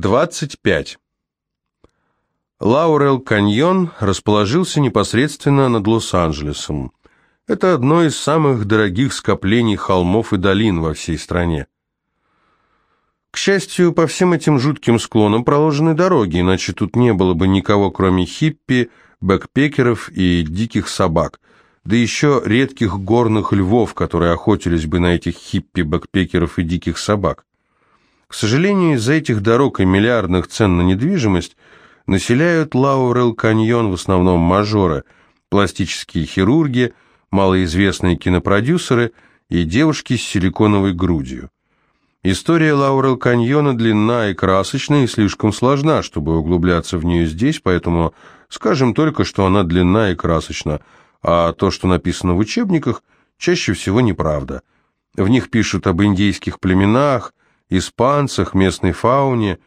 25. Лаурел каньон расположился непосредственно над Лос-Анджелесом. Это одно из самых дорогих скоплений холмов и долин во всей стране. К счастью, по всем этим жутким склонам проложены дороги, иначе тут не было бы никого, кроме хиппи, бэкпекеров и диких собак, да еще редких горных львов, которые охотились бы на этих хиппи, бэкпекеров и диких собак. К сожалению, из-за этих дорог и миллиардных цен на недвижимость населяют Лаурел-каньон в основном мажоры, пластические хирурги, малоизвестные кинопродюсеры и девушки с силиконовой грудью. История Лаурел-каньона длинна и красочна и слишком сложна, чтобы углубляться в нее здесь, поэтому скажем только, что она длинна и красочна, а то, что написано в учебниках, чаще всего неправда. В них пишут об индейских племенах, испанцах, местной фауне,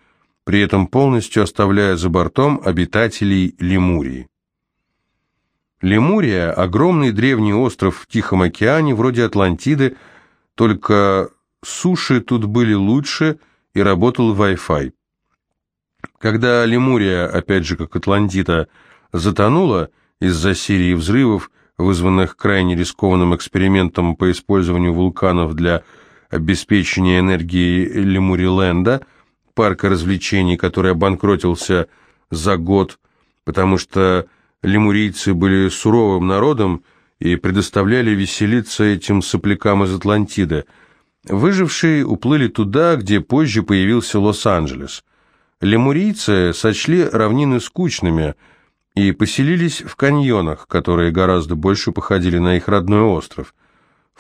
при этом полностью оставляя за бортом обитателей Лемурии. Лемурия – огромный древний остров в Тихом океане, вроде Атлантиды, только суши тут были лучше и работал Wi-Fi. Когда Лемурия, опять же как Атлантида, затонула из-за серии взрывов, вызванных крайне рискованным экспериментом по использованию вулканов для обеспечения энергии Лемуриленда, парка развлечений, который обанкротился за год, потому что лемурийцы были суровым народом и предоставляли веселиться этим соплякам из Атлантиды. Выжившие уплыли туда, где позже появился Лос-Анджелес. Лемурийцы сочли равнины скучными и поселились в каньонах, которые гораздо больше походили на их родной остров.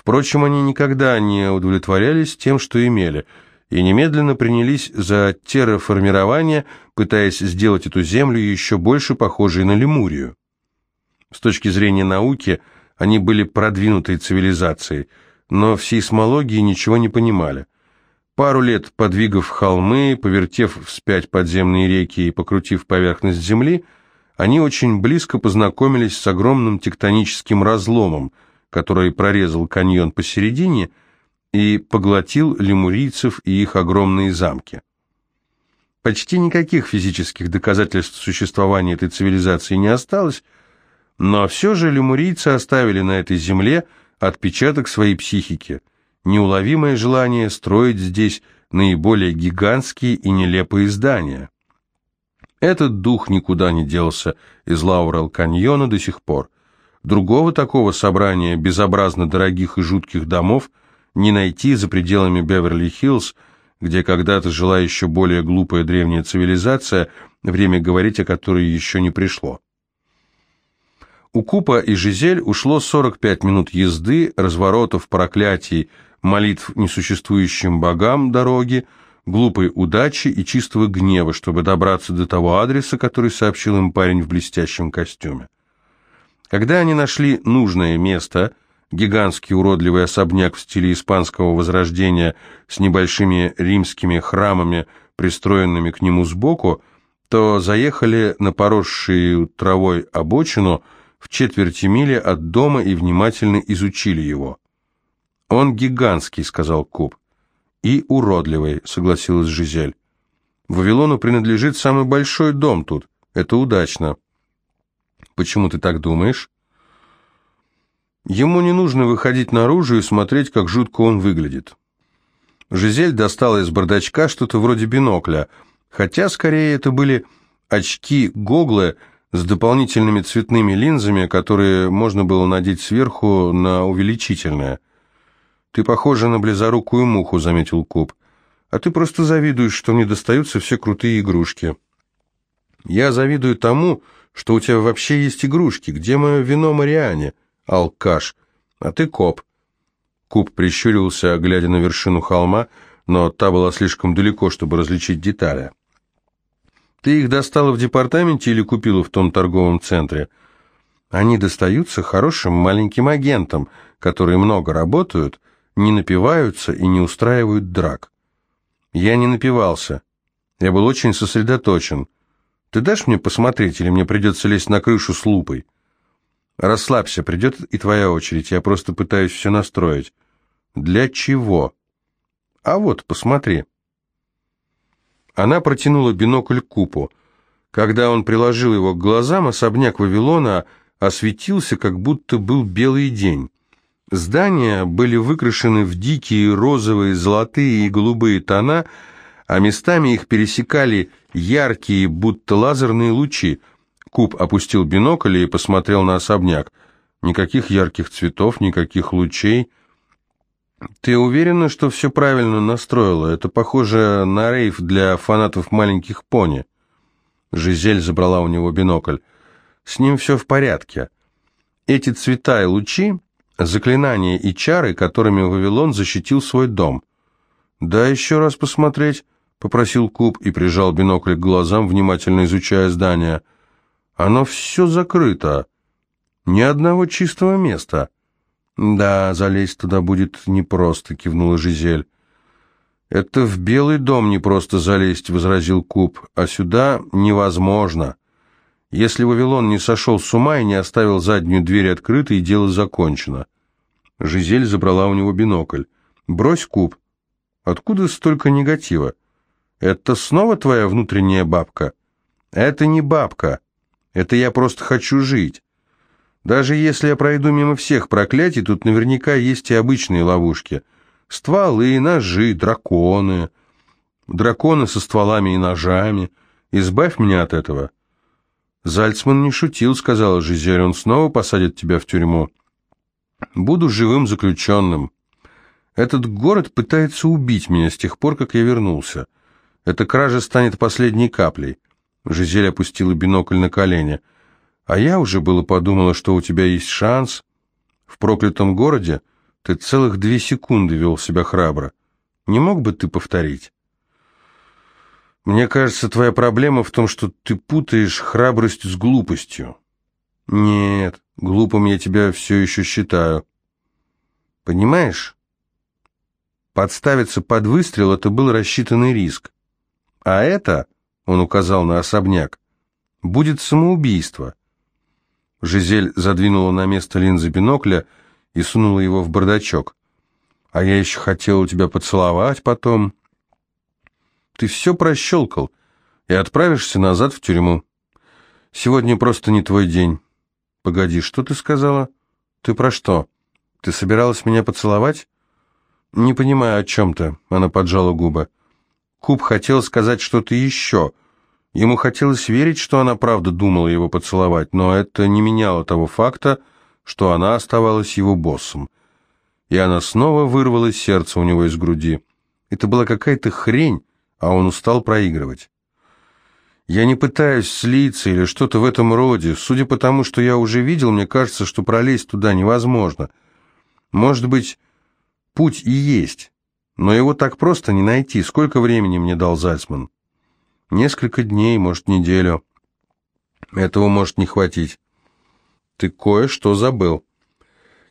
Впрочем, они никогда не удовлетворялись тем, что имели, и немедленно принялись за терраформирование, пытаясь сделать эту землю еще больше похожей на Лемурию. С точки зрения науки, они были продвинутой цивилизацией, но в сейсмологии ничего не понимали. Пару лет подвигав холмы, повертев вспять подземные реки и покрутив поверхность Земли, они очень близко познакомились с огромным тектоническим разломом – который прорезал каньон посередине и поглотил лемурийцев и их огромные замки. Почти никаких физических доказательств существования этой цивилизации не осталось, но все же лемурийцы оставили на этой земле отпечаток своей психики, неуловимое желание строить здесь наиболее гигантские и нелепые здания. Этот дух никуда не делся из Лаурел-каньона до сих пор. Другого такого собрания безобразно дорогих и жутких домов не найти за пределами Беверли-Хиллз, где когда-то жила еще более глупая древняя цивилизация, время говорить о которой еще не пришло. У Купа и Жизель ушло 45 минут езды, разворотов, проклятий, молитв несуществующим богам дороги, глупой удачи и чистого гнева, чтобы добраться до того адреса, который сообщил им парень в блестящем костюме. Когда они нашли нужное место, гигантский уродливый особняк в стиле испанского возрождения с небольшими римскими храмами, пристроенными к нему сбоку, то заехали на поросшую травой обочину в четверти мили от дома и внимательно изучили его. «Он гигантский», — сказал Куб. «И уродливый», — согласилась Жизель. «Вавилону принадлежит самый большой дом тут. Это удачно». Почему ты так думаешь? Ему не нужно выходить наружу и смотреть, как жутко он выглядит. Жизель достала из бардачка что-то вроде бинокля, хотя скорее это были очки-гоглы с дополнительными цветными линзами, которые можно было надеть сверху на увеличительное. «Ты похожа на близорукую муху», — заметил Куб. «А ты просто завидуешь, что мне достаются все крутые игрушки». «Я завидую тому, что у тебя вообще есть игрушки. Где мое вино Мариане? Алкаш. А ты коп. Куб прищурился, глядя на вершину холма, но та была слишком далеко, чтобы различить детали. Ты их достала в департаменте или купила в том торговом центре? Они достаются хорошим маленьким агентам, которые много работают, не напиваются и не устраивают драк. Я не напивался. Я был очень сосредоточен. Ты дашь мне посмотреть, или мне придется лезть на крышу с лупой? Расслабься, придет и твоя очередь, я просто пытаюсь все настроить. Для чего? А вот, посмотри. Она протянула бинокль Купу. Когда он приложил его к глазам, особняк Вавилона осветился, как будто был белый день. Здания были выкрашены в дикие розовые, золотые и голубые тона, а местами их пересекали яркие, будто лазерные лучи. Куб опустил бинокль и посмотрел на особняк. Никаких ярких цветов, никаких лучей. «Ты уверена, что все правильно настроила? Это похоже на рейв для фанатов маленьких пони». Жизель забрала у него бинокль. «С ним все в порядке. Эти цвета и лучи — заклинания и чары, которыми Вавилон защитил свой дом». «Да еще раз посмотреть», — попросил Куб и прижал бинокль к глазам, внимательно изучая здание. «Оно все закрыто. Ни одного чистого места». «Да, залезть туда будет непросто», — кивнула Жизель. «Это в Белый дом не просто залезть», — возразил Куб, — «а сюда невозможно. Если Вавилон не сошел с ума и не оставил заднюю дверь открытой, дело закончено». Жизель забрала у него бинокль. «Брось, Куб. Откуда столько негатива? Это снова твоя внутренняя бабка?» «Это не бабка. Это я просто хочу жить. Даже если я пройду мимо всех проклятий, тут наверняка есть и обычные ловушки. Стволы, ножи, драконы. Драконы со стволами и ножами. Избавь меня от этого. Зальцман не шутил, сказала Жизель, он снова посадит тебя в тюрьму. Буду живым заключенным. Этот город пытается убить меня с тех пор, как я вернулся. Эта кража станет последней каплей. Жизель опустила бинокль на колени. — а я уже было подумала, что у тебя есть шанс. В проклятом городе ты целых две секунды вел себя храбро. Не мог бы ты повторить? Мне кажется, твоя проблема в том, что ты путаешь храбрость с глупостью. Нет, глупым я тебя все еще считаю. Понимаешь? Подставиться под выстрел — это был рассчитанный риск. А это, — он указал на особняк, — будет самоубийство. Жизель задвинула на место линзы бинокля и сунула его в бардачок. «А я еще хотел у тебя поцеловать потом». «Ты все прощелкал и отправишься назад в тюрьму. Сегодня просто не твой день». «Погоди, что ты сказала?» «Ты про что? Ты собиралась меня поцеловать?» «Не понимаю, о чем ты», — она поджала губы. Куб хотел сказать что-то еще, Ему хотелось верить, что она правда думала его поцеловать, но это не меняло того факта, что она оставалась его боссом. И она снова вырвала сердце у него из груди. Это была какая-то хрень, а он устал проигрывать. Я не пытаюсь слиться или что-то в этом роде. Судя по тому, что я уже видел, мне кажется, что пролезть туда невозможно. Может быть, путь и есть, но его так просто не найти. Сколько времени мне дал Зальцман? Несколько дней, может, неделю. Этого может не хватить. Ты кое-что забыл.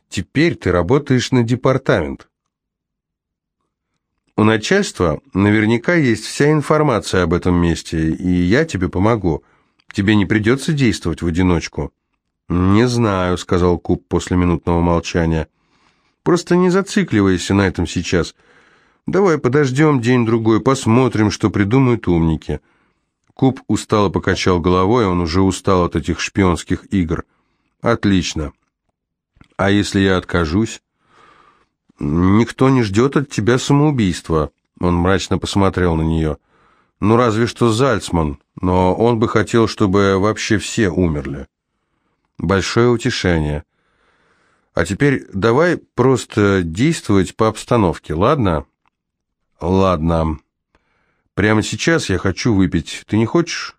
Теперь ты работаешь на департамент. У начальства наверняка есть вся информация об этом месте, и я тебе помогу. Тебе не придется действовать в одиночку. «Не знаю», — сказал Куб после минутного молчания. «Просто не зацикливайся на этом сейчас. Давай подождем день-другой, посмотрим, что придумают умники». Куб устало покачал головой, он уже устал от этих шпионских игр. «Отлично. А если я откажусь?» «Никто не ждет от тебя самоубийства», — он мрачно посмотрел на нее. «Ну, разве что Зальцман, но он бы хотел, чтобы вообще все умерли». «Большое утешение. А теперь давай просто действовать по обстановке, ладно?» «Ладно». Прямо сейчас я хочу выпить. Ты не хочешь?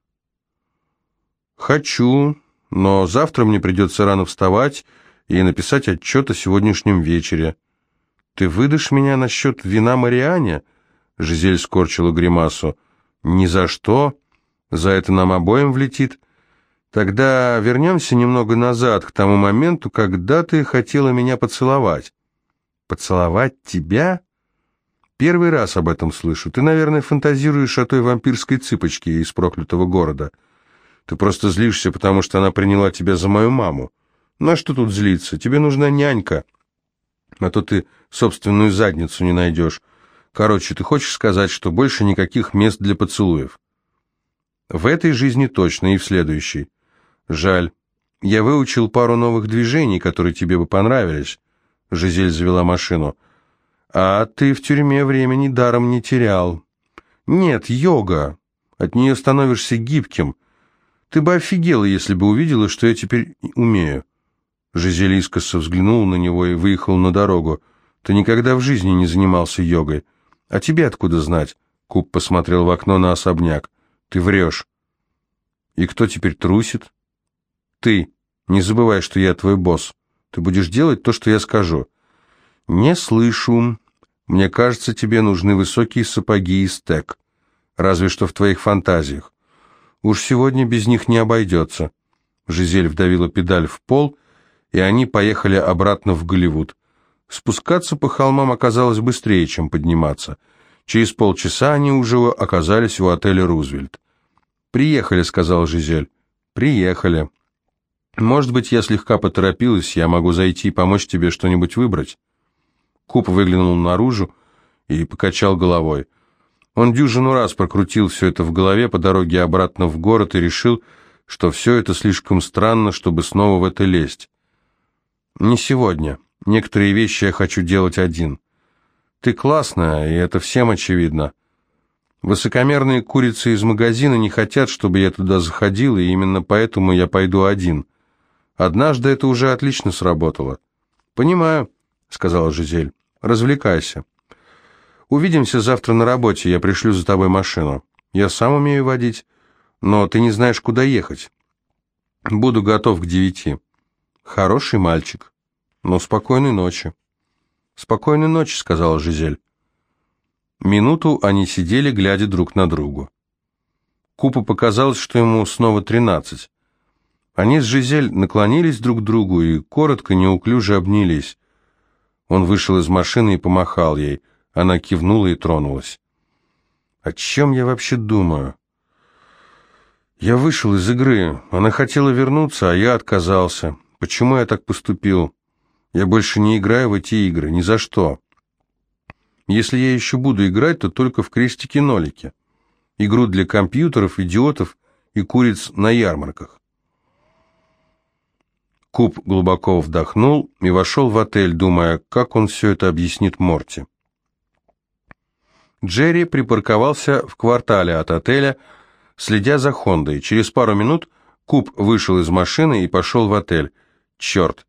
Хочу, но завтра мне придется рано вставать и написать отчет о сегодняшнем вечере. Ты выдашь меня насчет вина Мариане? Жизель скорчила гримасу. Ни за что. За это нам обоим влетит. Тогда вернемся немного назад, к тому моменту, когда ты хотела меня поцеловать. Поцеловать тебя? Первый раз об этом слышу. Ты, наверное, фантазируешь о той вампирской цыпочке из проклятого города. Ты просто злишься, потому что она приняла тебя за мою маму. На что тут злиться? Тебе нужна нянька. А то ты собственную задницу не найдешь. Короче, ты хочешь сказать, что больше никаких мест для поцелуев? В этой жизни точно и в следующей. Жаль. Я выучил пару новых движений, которые тебе бы понравились. Жизель завела машину. А ты в тюрьме времени даром не терял. Нет, йога. От нее становишься гибким. Ты бы офигела, если бы увидела, что я теперь умею. Жизель искоса взглянул на него и выехал на дорогу. Ты никогда в жизни не занимался йогой. «А тебе откуда знать?» Куб посмотрел в окно на особняк. «Ты врешь». «И кто теперь трусит?» «Ты. Не забывай, что я твой босс. Ты будешь делать то, что я скажу». «Не слышу. Мне кажется, тебе нужны высокие сапоги и стек. Разве что в твоих фантазиях. Уж сегодня без них не обойдется». Жизель вдавила педаль в пол, и они поехали обратно в Голливуд. Спускаться по холмам оказалось быстрее, чем подниматься. Через полчаса они уже оказались у отеля «Рузвельт». «Приехали», — сказал Жизель. «Приехали. Может быть, я слегка поторопилась, я могу зайти и помочь тебе что-нибудь выбрать?» Куб выглянул наружу и покачал головой. Он дюжину раз прокрутил все это в голове по дороге обратно в город и решил, что все это слишком странно, чтобы снова в это лезть. «Не сегодня. Некоторые вещи я хочу делать один. Ты классная, и это всем очевидно. Высокомерные курицы из магазина не хотят, чтобы я туда заходил, и именно поэтому я пойду один. Однажды это уже отлично сработало. Понимаю, сказала Жизель. Развлекайся. Увидимся завтра на работе, я пришлю за тобой машину. Я сам умею водить, но ты не знаешь, куда ехать. Буду готов к девяти. Хороший мальчик. «Ну, спокойной ночи». «Спокойной ночи», — сказала Жизель. Минуту они сидели, глядя друг на другу. Купу показалось, что ему снова тринадцать. Они с Жизель наклонились друг к другу и коротко, неуклюже обнялись. Он вышел из машины и помахал ей. Она кивнула и тронулась. «О чем я вообще думаю?» «Я вышел из игры. Она хотела вернуться, а я отказался. Почему я так поступил? Я больше не играю в эти игры, ни за что. Если я еще буду играть, то только в крестики-нолики. Игру для компьютеров, идиотов и куриц на ярмарках. Куб глубоко вдохнул и вошел в отель, думая, как он все это объяснит Морти. Джерри припарковался в квартале от отеля, следя за Хондой. Через пару минут Куб вышел из машины и пошел в отель. Черт,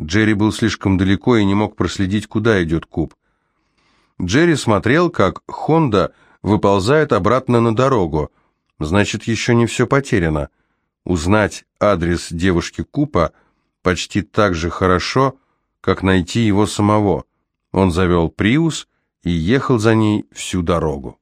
Джерри был слишком далеко и не мог проследить, куда идет куб. Джерри смотрел, как Хонда выползает обратно на дорогу. Значит, еще не все потеряно. Узнать адрес девушки Купа почти так же хорошо, как найти его самого. Он завел Приус и ехал за ней всю дорогу.